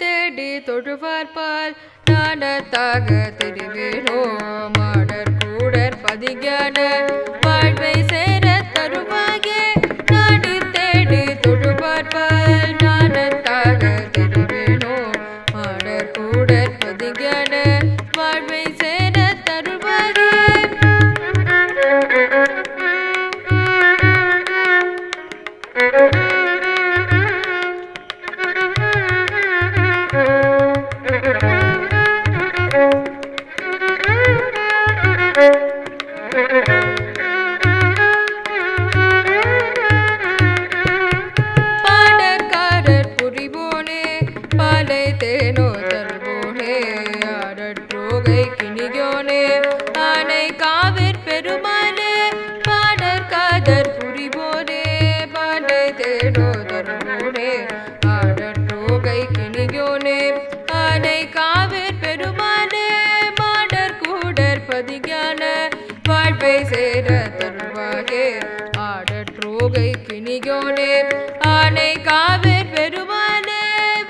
தேடி தொழுவார்பால் நாடத்தாக திருவேனோ மாடர் கூடர் பதிகான கூடர் பதிஞான வாழ்வை சேர தருவாயே. ஆடற்றோகை பிணியோனே ஆனை காவிர் பெருமானே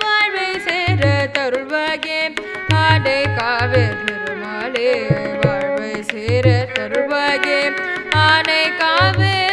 வாழ்வை சேர தருள்வாயே ஆனை காவிர் பெருமாளே வாழ்வை சேர தருள்வாயே ஆனை காவிர்